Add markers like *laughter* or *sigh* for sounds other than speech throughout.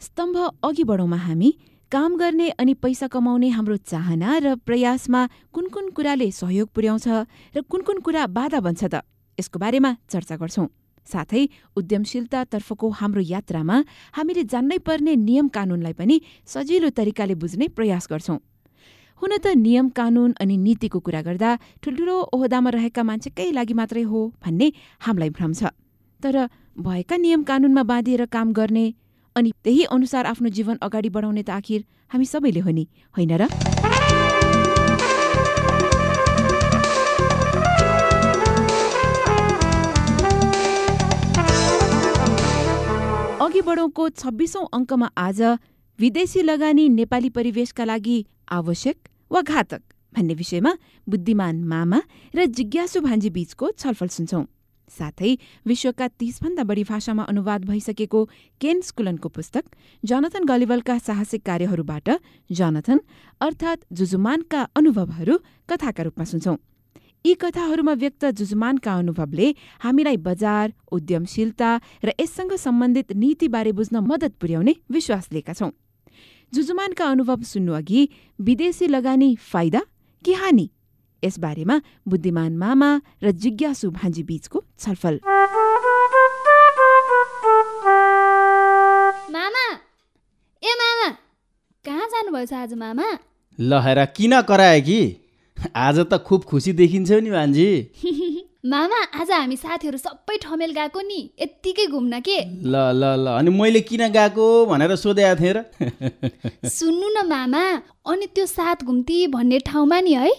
स्तम्भ अघि बढौँमा हामी काम गर्ने अनि पैसा कमाउने हाम्रो चाहना र प्रयासमा कुन कुन कुराले सहयोग पुर्याउँछ र कुन कुन कुरा बाधा बन्छ त यसको बारेमा चर्चा गर्छौं। साथै उद्यमशीलतातर्फको हाम्रो यात्रामा हामीले जान्नै पर्ने नियम कानूनलाई पनि सजिलो तरिकाले बुझ्ने प्रयास गर्छौं। हुन त नियम कानून अनि नीतिको कुरा गर्दा ठुल्ठुलो ओहदामा रहेका मान्छेकै लागि मात्रै हो भन्ने हामीलाई भ्रम छ। तर भएका नियम कानूनमा बाँधिएर काम गर्ने अनि त्यही अनुसार आफ्नो जीवन अगाडि बढाउने त आखिर हामी सबैले हो नि होइन र? अघि बढौँको छब्बिसौं अङ्कमा आज विदेशी लगानी नेपाली परिवेशका लागि आवश्यक वा घातक भन्ने विषयमा बुद्धिमान मामा र जिज्ञासु भान्जी बीचको छलफल सुन्छौं। साथै विश्वका तीसभन्दा बढी भाषामा अनुवाद भइसकेको केन स्कुलनको पुस्तक जनथन गलिवलका साहसिक कार्यहरूबाट जनथन अर्थात् जुजुमानका अनुभवहरू कथाका रूपमा सुन्छौं। यी कथाहरूमा व्यक्त जुजुमानका अनुभवले हामीलाई बजार उद्यमशीलता र यससँग सम्बन्धित नीतिबारे बुझ्न मद्दत पुर्याउने विश्वास लिएका छौं। जुजुमानका अनुभव सुन्नु अघि विदेशी लगानी फाइदा कि हानि? यसबारेमा बुद्धिमान मामा र जिज्ञासु भान्जी बीचको छलफल। मामा! ए मामा! कहाँ जानुभएछ आज मामा? ल हेर किन करायो कि? आज त खुब खुसी देखिन्छ नि भान्जी। *laughs* मामा आज हामी साथीहरू सबै ठमेल गएको नि। यत्तिकै घुम्न के? ल ल ल। अनि मैले किन गएको भनेर सोधेको थिएँ र? *laughs* सुन्नु न मामा अनि त्यो सात घुम्ती भन्ने ठाउँमा नि है।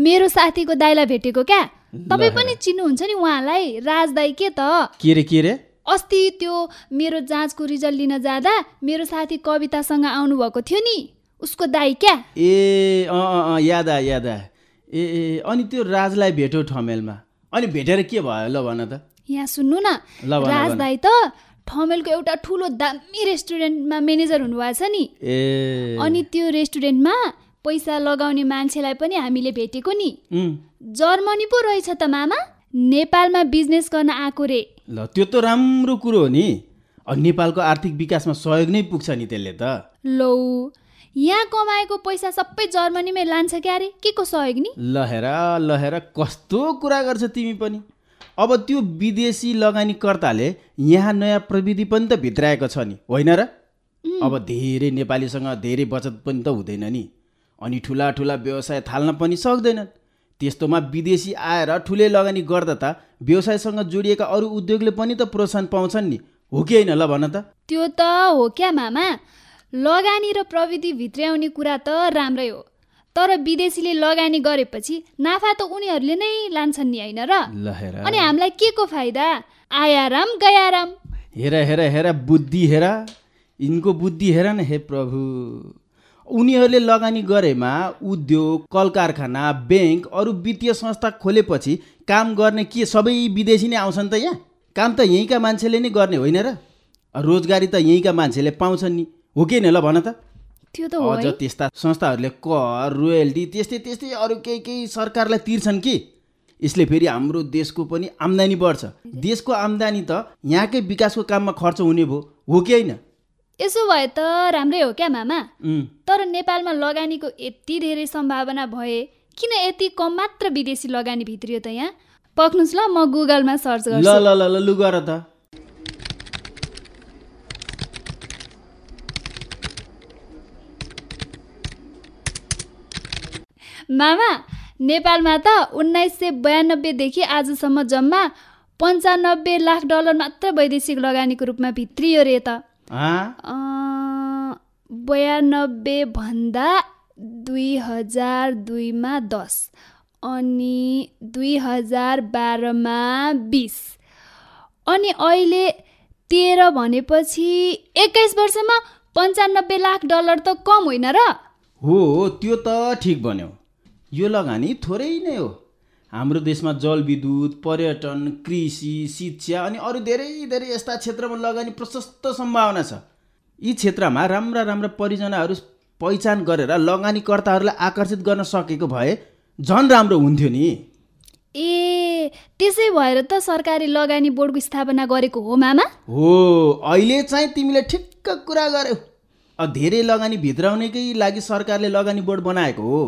मेरो साथीको दाइलाई भेटेको क्या? तपाईँ पनि चिन्नुहुन्छ नि उहाँलाई। राज दाई के त? के रे के रे? अस्ति त्यो मेरो जाँचको रिजल्ट लिन जाँदा मेरो साथी कवितासँग आउनुभएको थियो नि। उसको दाई क्या? ए अँ याद याद ए। अनि त्यो राजलाई भेट्यो ठमेलमा। अनि भेटेर के भयो ल भन त। यहाँ सुन्नु न। राज। दाई त ठमेलको एउटा ठुलो दामी रेस्टुरेन्टमा म्यानेजर हुनुभएको छ नि। ए। अनि त्यो रेस्टुरेन्टमा पैसा लगाउने मान्छेलाई पनि हामीले भेटेको नि। जर्मनी पो रहेछ त मामा। नेपालमा बिजनेस गर्न आएको रे। ल त्यो त राम्रो कुरो हो नि। नेपालको आर्थिक विकासमा सहयोग नै पुग्छ नि त्यसले त। लौ यहाँ कमाएको पैसा सबै जर्मनीमै लान्छ क्या रे के को सहयोग नि? ल हेर ल हेर कस्तो कुरा गर्छ तिमी पनि? अब त्यो विदेशी लगानीकर्ताले यहाँ नयाँ प्रविधि पनि त भित्राएको छ नि होइन र? अब धेरै नेपालीसँग धेरै बचत पनि त हुँदैन नि। अनि ठुला ठुला व्यवसाय थाल्न पनि सक्दैनन्। त्यस्तोमा विदेशी आएर ठुलै लगानी गर्दा त व्यवसायसँग जोडिएका अरू उद्योगले पनि त प्रोत्साहन पाउँछन् नि। हो कि होइन ल भन त। त्यो त हो क्या मामा? लगानी र प्रविधि भित्र्याउने कुरा त राम्रै हो। तर विदेशीले लगानी गरेपछि नाफा त उनीहरूले नै लान्छन् नि होइन र? अनि हामीलाई के को फाइदा? आयाराम गयाराम। हेर हेर हेर बुद्धि हेर। यिनको बुद्धि हेर न हे प्रभु। उनीहरूले लगानी गरेमा उद्योग कल कारखाना ब्याङ्क अरू वित्तीय संस्था खोलेपछि काम गर्ने के सबै विदेशी नै आउँछन् त यहाँ? काम त यहीँका मान्छेले नै गर्ने होइन र? रोजगारी त यहीँका मान्छेले पाउँछन् नि। हो कि होइन ल भन त। त्यो त हो अझ है। त्यस्ता संस्थाहरूले कर रोयल्टी त्यस्तै त्यस्तै अरू केही केही सरकारलाई तिर्छन् कि। यसले फेरि हाम्रो देशको पनि आम्दानी बढ्छ। देशको आम्दानी त यहाँकै विकासको काममा खर्च हुने भयो। हो कि होइन? यसो भए त राम्रै हो क्या मामा। तर नेपालमा लगानीको यति धेरै सम्भावना भए किन यति कम मात्र विदेशी लगानी भित्रियो त यहाँ? पक्नुहोस् ल म गुगलमा सर्च गर्छु। ल ल ल लु गर त। मामा नेपालमा त उन्नाइस सय बयानब्बेदेखि आजसम्म जम्मा पन्चानब्बे लाख डलर मात्र वैदेशिक लगानीको रूपमा भित्रियो रे त। बयानब्बे भन्दा दुई हजार दुईमा दस अनि दुई हजार बाह्रमा बिस अनि अहिले तेह्र भनेपछि एक्काइस वर्षमा पन्चानब्बे लाख डलर त कम होइन र? हो त्यो त ठिक भन्यो यो लगानी थोरै नै हो। हाम्रो देशमा जलविद्युत पर्यटन कृषि शिक्षा अनि अरू धेरै धेरै यस्ता क्षेत्रमा लगानी प्रशस्त सम्भावना छ। यी क्षेत्रमा राम्रा राम्रा परियोजनाहरू पहिचान गरेर लगानीकर्ताहरूलाई आकर्षित गर्न सकेको भए झन् राम्रो हुन्थ्यो नि। ए त्यसै भएर त सरकारले लगानी बोर्डको स्थापना गरेको हो मामा? हो अहिले चाहिँ तिमीले ठिक्क कुरा गर्यो। धेरै लगानी भित्राउनेकै लागि सरकारले लगानी बोर्ड बनाएको हो।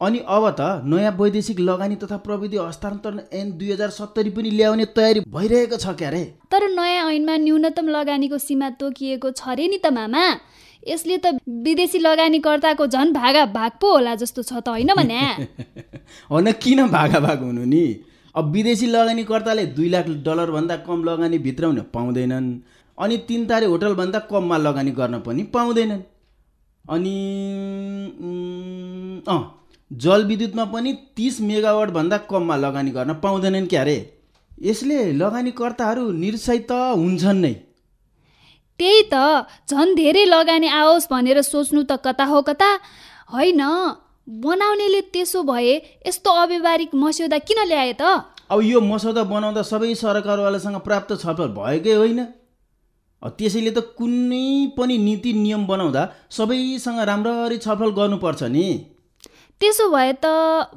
अनि अब त नयाँ वैदेशिक लगानी तथा प्रविधि हस्तान्तरण ऐन दुई हजार सत्तरी पनि ल्याउने तयारी भइरहेको छ क्यारे तर नयाँ ऐनमा न्यूनतम लगानीको सीमा तोकिएको छ रे नि त मामा। यसले त विदेशी लगानीकर्ताको झन् भागा भाग पो होला जस्तो छ त होइन भने। *laughs* होइन किन भागा भाग हुनु नि? अब विदेशी लगानीकर्ताले दुई लाख डलरभन्दा कम लगानी भित्राउन पाउँदैनन्। अनि तिन तारे होटलभन्दा कममा लगानी गर्न पनि पाउँदैनन्। अनि अँ जलविद्युतमा पनि तिस मेगावाटभन्दा कममा लगानी गर्न पाउँदैनन् क्यारे यसले लगानीकर्ताहरू निरुत्साहित हुन्छन् नै। त्यही त झन् धेरै लगानी आओस् भनेर सोच्नु त कता हो कता? होइन बनाउनेले त्यसो भए यस्तो अव्यवहारिक मस्यौदा किन ल्याए त? अब यो मसौदा बनाउँदा सबै सरकारवालासँग प्राप्त छलफल भएकै होइन। त्यसैले त कुनै पनि नीति नियम बनाउँदा सबैसँग राम्ररी छलफल गर्नुपर्छ नि। त्यसो भए त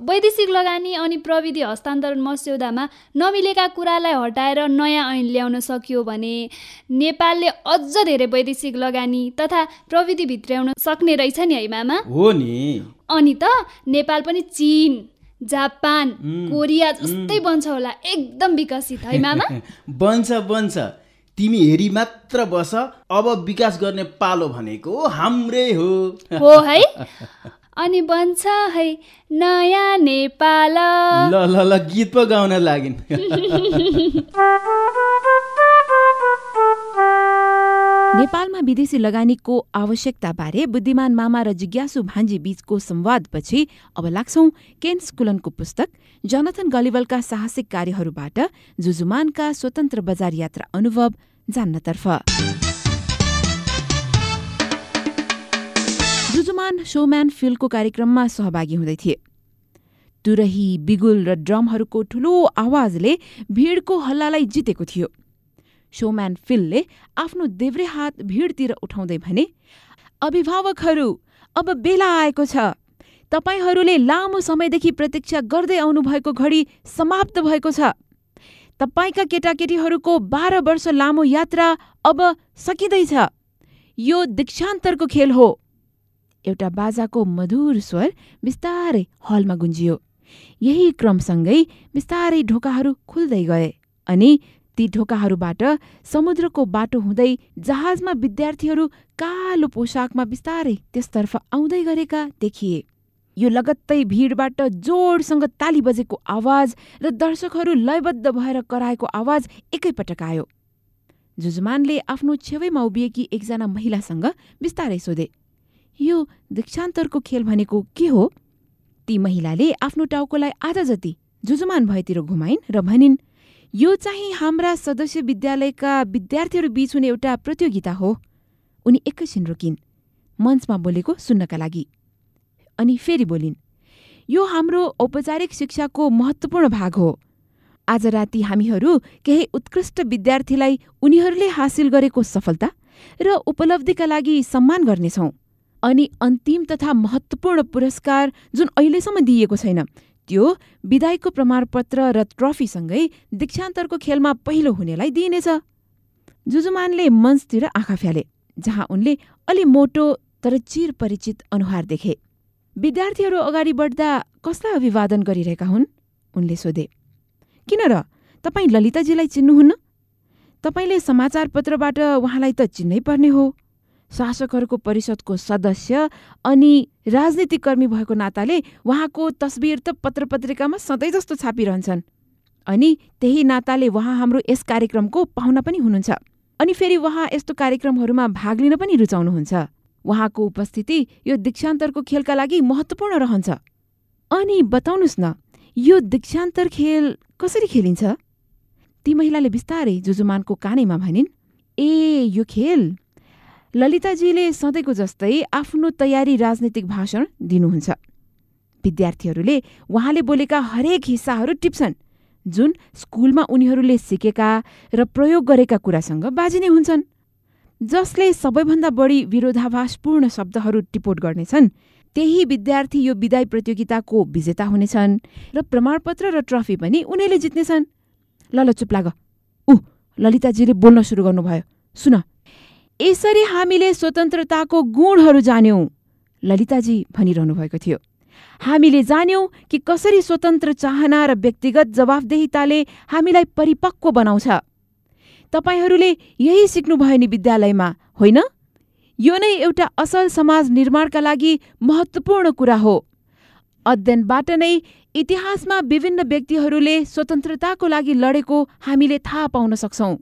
वैदेशिक लगानी अनि प्रविधि हस्तान्तरण मस्यौदामा नमिलेका कुरालाई हटाएर नयाँ ऐन ल्याउन सकियो भने नेपालले अझ धेरै वैदेशिक लगानी तथा प्रविधि भित्र्याउन सक्ने रहेछ नि है मामा? हो नि। अनि त नेपाल पनि चिन जापान कोरिया जस्तै बन्छ होला एकदम विकसित है मामा? *laughs* बन्छ बन्छ। तिमी हेरी मात्र बस अब विकास गर्ने पालो भनेको हाम्रै हो। हो है? *laughs* अनि बन्छ है नयाँ नेपाल। ल ल ल गीत पो गाउन लागिन्। नेपालमा विदेशी लगानीको आवश्यकताबारे बुद्धिमान मामा र जिज्ञासु भान्जी बीचको संवादपछि अब लाग्छौं केन स्कुलनको पुस्तक जनथन गलिवलका साहसिक कार्यहरूबाट जुजुमानका स्वतन्त्र बजार यात्रा अनुभव जान्नतर्फ। जुजुमान शोम्यान फिल्डको कार्यक्रममा सहभागी हुँदै थिए। तुरही बिगुल र ड्रमहरूको ठूलो आवाजले भिडको हल्लालाई जितेको थियो। शोम्यान फिलले आफ्नो देव्रे हात भिडतिर उठाउँदै भने अभिभावकहरू अब बेला आएको छ। तपाईँहरूले लामो समयदेखि प्रतीक्षा गर्दै आउनुभएको घडी समाप्त भएको छ। तपाईँका केटाकेटीहरूको बाह्र वर्ष लामो यात्रा अब सकिँदैछ। यो दीक्षान्तरको खेल हो। एउटा बाजाको मधुर स्वर बिस्तारै हलमा गुन्जियो। यही क्रमसँगै बिस्तारै ढोकाहरू खुल्दै गए अनि ती ढोकाहरूबाट समुद्रको बाटो हुँदै जहाजमा विद्यार्थीहरू कालो पोसाकमा बिस्तारै त्यसतर्फ आउँदै गरेका देखिए। यो लगत्तै भिडबाट जोडसँग ताली बजेको आवाज र दर्शकहरू लयबद्ध भएर कराएको आवाज एकैपटक आयो। जुजमानले आफ्नो छेउैमा उभिएकी एकजना महिलासँग बिस्तारै सोधे यो दीक्षान्तरको खेल भनेको के हो? ती महिलाले आफ्नो टाउकोलाई आधा जति जुजुमान भएतिर घुमाइन् र भनिन् यो चाहिँ हाम्रा सदस्य विद्यालयका विद्यार्थीहरू बीच हुने एउटा प्रतियोगिता हो। उनी एकैछिन रोकिन् मञ्चमा बोलेको सुन्नका लागि। अनि फेरि बोलिन् यो हाम्रो औपचारिक शिक्षाको महत्त्वपूर्ण भाग हो। आज राति हामीहरू केही उत्कृष्ट विद्यार्थीलाई उनीहरूले हासिल गरेको सफलता र उपलब्धिका लागि सम्मान गर्नेछौँ। अनि अन्तिम तथा महत्त्वपूर्ण पुरस्कार जुन अहिलेसम्म दिइएको छैन त्यो विदायको प्रमाणपत्र र ट्रफीसँगै दीक्षान्तरको खेलमा पहिलो हुनेलाई दिइनेछ। जुजुमानले मञ्चतिर आँखा फ्याले जहाँ उनले अलि मोटो तर चिर परिचित अनुहार देखे। विद्यार्थीहरू अगाडि बढ्दा कसलाई अभिवादन गरिरहेका हुन्? उनले सोधे। किन र? तपाईँ ललिताजीलाई चिन्नुहुन्न? तपाईँले समाचारपत्रबाट उहाँलाई त चिन्नै पर्ने हो। शासकहरूको परिषदको सदस्य अनि राजनीतिक कर्मी भएको नाताले उहाँको तस्बिर त पत्रपत्रिकामा सधैँ जस्तो छापिरहन्छन्। अनि त्यही नाताले उहाँ हाम्रो यस कार्यक्रमको पाहुना पनि हुनुहुन्छ। अनि फेरि उहाँ यस्तो कार्यक्रमहरूमा भाग लिन पनि रुचाउनुहुन्छ। उहाँको उपस्थिति यो दीक्षान्तरको खेलका लागि महत्त्वपूर्ण रहन्छ। अनि बताउनुहोस् न यो दीक्षान्तर खेल कसरी खेलिन्छ? ती महिलाले बिस्तारै जुजुमानको कानैमा भनिन् ए यो खेल ललिताजीले सधैँको जस्तै आफ्नो तयारी राजनीतिक भाषण दिनुहुन्छ। विद्यार्थीहरूले उहाँले बोलेका हरेक हिस्साहरू टिप्छन् जुन स्कुलमा उनीहरूले सिकेका र प्रयोग गरेका कुरासँग बाजिने हुन्छन्। जसले सबैभन्दा बढी विरोधाभासपूर्ण शब्दहरू टिपोट गर्नेछन् त्यही विद्यार्थी यो विदाय प्रतियोगिताको विजेता हुनेछन् र प्रमाणपत्र र ट्रफी पनि उनीहरूले जित्नेछन्। ल ल चुप लाग। ऊ ललिताजीले बोल्न सुरु गर्नुभयो। सुन। यसरी हामीले स्वतन्त्रताको गुणहरू जान्यौँ। ललिताजी भनिरहनु भएको थियो। हामीले जान्यौँ कि कसरी स्वतन्त्र चाहना र व्यक्तिगत जवाफदेहिताले हामीलाई परिपक्व बनाउँछ। तपाईँहरूले यही सिक्नुभयो नि विद्यालयमा होइन? यो नै एउटा असल समाज निर्माणका लागि महत्त्वपूर्ण कुरा हो। अध्ययनबाट नै इतिहासमा विभिन्न व्यक्तिहरूले स्वतन्त्रताको लागि लडेको हामीले थाहा पाउन सक्छौँ।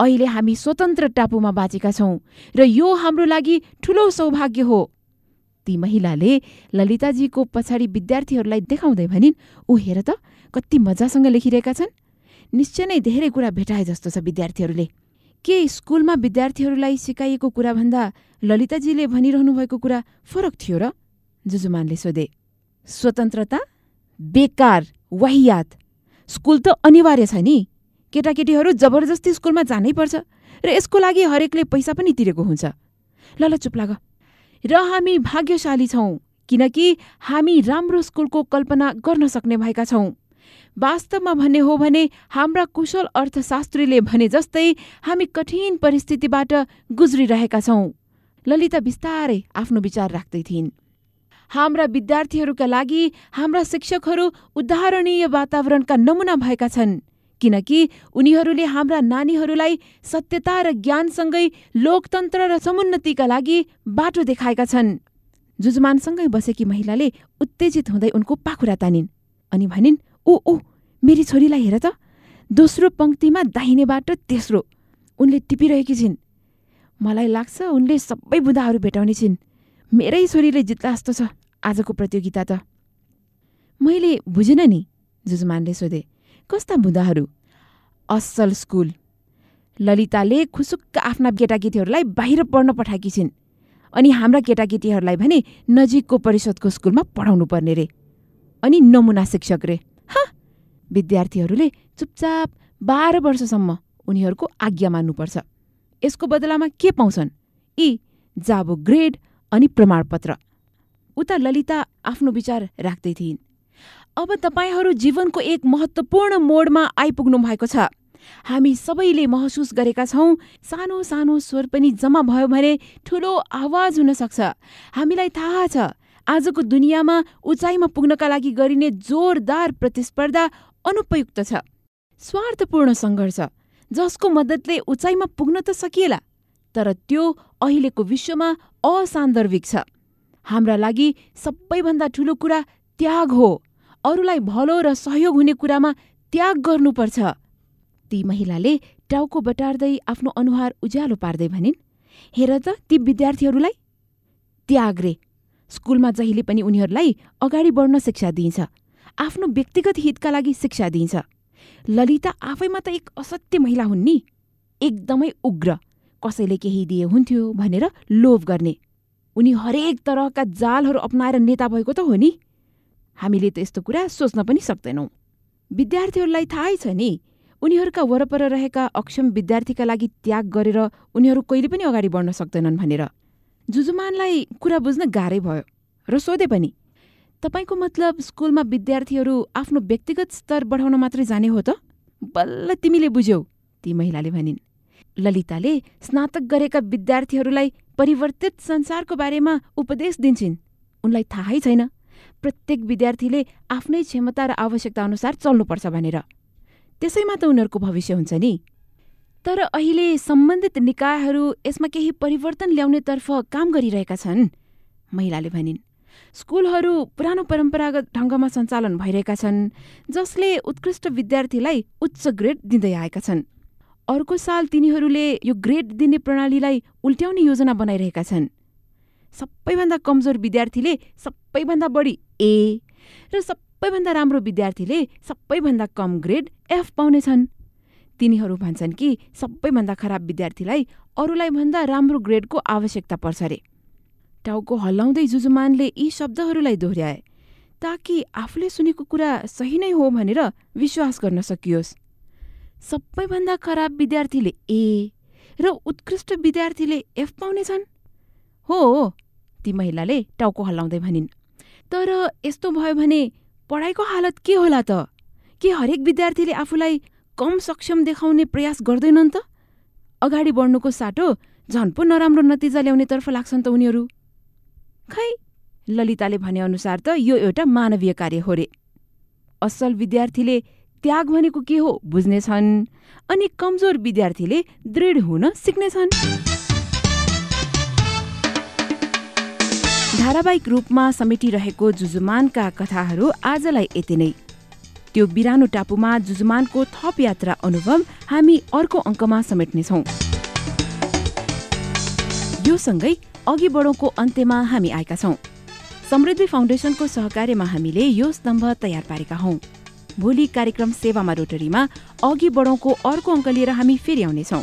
अहिले हामी स्वतन्त्र टापुमा बाँचेका छौँ र यो हाम्रो लागि ठुलो सौभाग्य हो। ती महिलाले ललिताजीको पछाडि विद्यार्थीहरूलाई देखाउँदै भनिन् ऊ हेर त कति मजासँग लेखिरहेका छन्। निश्चय नै धेरै कुरा भेटाए जस्तो छ विद्यार्थीहरूले। के स्कुलमा विद्यार्थीहरूलाई सिकाइएको कुराभन्दा ललिताजीले भनिरहनु भएको कुरा फरक थियो र? जुजुमानले सोधे। स्वतन्त्रता? बेकार वाहियात। स्कुल त अनिवार्य छ नि। केटाकेटीहरू जबरजस्ती स्कुलमा जानै पर्छ र यसको लागि हरेकले पैसा पनि तिरेको हुन्छ। ल ल चुप लाग। र हामी भाग्यशाली छौँ किनकि हामी राम्रो स्कुलको कल्पना गर्न सक्ने भएका छौँ। वास्तवमा भन्ने हो भने हाम्रा कुशल अर्थशास्त्रीले भने जस्तै हामी कठिन परिस्थितिबाट गुज्रिरहेका छौँ। ललिता बिस्तारै आफ्नो विचार राख्दै थिइन्। हाम्रा विद्यार्थीहरूका लागि हाम्रा शिक्षकहरू उदाहरणीय वातावरणका नमुना भएका छन्। किनकि उनीहरूले हाम्रा नानीहरूलाई सत्यता र ज्ञानसँगै लोकतन्त्र र समुन्नतिका लागि बाटो देखाएका छन्। जुजुमानसँगै बसेकी महिलाले उत्तेजित हुँदै उनको पाखुरा तानिन् अनि भनिन् ऊ ऊ मेरी छोरीलाई हेर त। दोस्रो पङ्क्तिमा दाहिनेबाट तेस्रो। उनले टिपिरहेकी छिन्। मलाई लाग्छ उनले सबै बुदाहरू भेटाउने छिन्। मेरै छोरीले जित्ला जस्तो छ आजको प्रतियोगिता त। मैले बुझिनँ नि जुजुमानले सोधे। कस्ता बुदाहरू? असल स्कुल। ललिताले खुसुक्क आफ्ना केटाकेटीहरूलाई बाहिर पढ्न पठाएकी छिन्। अनि हाम्रा केटाकेटीहरूलाई भने नजिकको परिषदको स्कुलमा पढाउनु पर्ने रे। अनि नमुना शिक्षक रे। ह! विद्यार्थीहरूले चुपचाप बाह्र वर्षसम्म उनीहरूको आज्ञा मान्नुपर्छ। यसको बदलामा के पाउँछन्? यी जाबो ग्रेड अनि प्रमाणपत्र। उता ललिता आफ्नो विचार राख्दै थिइन्। अब तपाईँहरू जीवनको एक महत्त्वपूर्ण मोडमा आइपुग्नु भएको छ। हामी सबैले महसुस गरेका छौँ सानो सानो स्वर पनि जम्मा भयो भने ठुलो आवाज हुन सक्छ। हामीलाई थाहा छ आजको दुनियाँमा उचाइमा पुग्नका लागि गरिने जोरदार प्रतिस्पर्धा अनुपयुक्त छ। स्वार्थपूर्ण सङ्घर्ष जसको मद्दतले उचाइमा पुग्न त सकिएला तर त्यो अहिलेको विश्वमा असान्दर्भिक छ। हाम्रा लागि सबैभन्दा ठुलो कुरा त्याग हो। अरूलाई भलो र सहयोग हुने कुरामा त्याग गर्नुपर्छ। ती महिलाले टाउको बटार्दै आफ्नो अनुहार उज्यालो पार्दै भनिन् हेर त ती विद्यार्थीहरूलाई त्याग रे। स्कुलमा जहिले पनि उनीहरूलाई अगाडि बढ्न शिक्षा दिइन्छ आफ्नो व्यक्तिगत हितका लागि शिक्षा दिइन्छ। ललिता आफैमा त एक असत्य महिला हुन् नि। एकदमै उग्र। कसैले केही दिए हुन्थ्यो भनेर लोभ गर्ने। उनी हरेक तरहका जालहरू अप्नाएर नेता भएको त हो नि। हामीले त यस्तो कुरा सोच्न पनि सक्दैनौँ। विद्यार्थीहरूलाई थाहै छ नि उनीहरूका वरपर रहेका अक्षम विद्यार्थीका लागि त्याग गरेर उनीहरू कहिले पनि अगाडि बढ्न सक्दैनन् भनेर। जुजुमानलाई कुरा बुझ्न गाह्रै भयो र सोधे पनि तपाईँको मतलब स्कुलमा विद्यार्थीहरू आफ्नो व्यक्तिगत स्तर बढाउन मात्रै जाने हो त? बल्ल तिमीले बुझ्यौ ती महिलाले भनिन्। ललिताले स्नातक गरेका विद्यार्थीहरूलाई परिवर्तित संसारको बारेमा उपदेश दिन्छन्। उनलाई थाहै छैन। प्रत्येक विद्यार्थीले आफ्नै क्षमता र आवश्यकता अनुसार चल्नुपर्छ भनेर। त्यसैमा त उनीहरूको भविष्य हुन्छ नि। तर अहिले सम्बन्धित निकायहरू यसमा केही परिवर्तन ल्याउनेतर्फ काम गरिरहेका छन् महिलाले भनिन्। स्कुलहरू पुरानो परम्परागत ढङ्गमा सञ्चालन भइरहेका छन् जसले उत्कृष्ट विद्यार्थीलाई उच्च ग्रेड दिँदै आएका छन्। अर्को साल तिनीहरूले यो ग्रेड दिने प्रणालीलाई उल्ट्याउने योजना बनाइरहेका छन्। सबैभन्दा कमजोर विद्यार्थीले सबैभन्दा बढी ए र सबैभन्दा राम्रो विद्यार्थीले सबैभन्दा कम ग्रेड एफ पाउनेछन्। तिनीहरू भन्छन् कि सबैभन्दा खराब विद्यार्थीलाई अरूलाई भन्दा राम्रो ग्रेडको आवश्यकता पर्छ अरे। टाउको हल्लाउँदै जुजुमानले यी शब्दहरूलाई दोहोऱ्याए ताकि आफूले सुनेको कुरा सही नै हो भनेर विश्वास गर्न सकियोस्। सबैभन्दा खराब विद्यार्थीले ए र उत्कृष्ट विद्यार्थीले एफ पाउनेछन्। हो ती महिलाले टाउको हल्लाउँदै भनिन् तर यस्तो भयो भने पढाइको हालत के होला त? के हरेक विद्यार्थीले आफूलाई कम सक्षम देखाउने प्रयास गर्दैनन् त? अगाडि बढ्नुको साटो झन् पो नराम्रो नतिजा ल्याउनेतर्फ लाग्छन् त उनीहरू। खै ललिताले भनेअनुसार त यो एउटा मानवीय कार्य हो रे। असल विद्यार्थीले त्याग भनेको के हो बुझ्नेछन् अनि कमजोर विद्यार्थीले दृढ हुन सिक्नेछन्। धारावाहिक रूपमा समेटिरहेको जुजुमानका कथाहरू आजलाई यति नै। त्यो बिरानो टापुमा जुजुमानको थप यात्रा अनुभव हामी अर्को अङ्कमा समेट्नेछौँ। यो सँगै अघि बढौँको अन्त्यमा हामी आएका छौँ। समृद्धि फाउन्डेसनको सहकार्यमा हामीले यो स्तम्भ तयार पारेका हौँ। भोलि कार्यक्रम सेवामा रोटरीमा अघि बढौँको अर्को अङ्क लिएर हामी फेरि आउनेछौँ।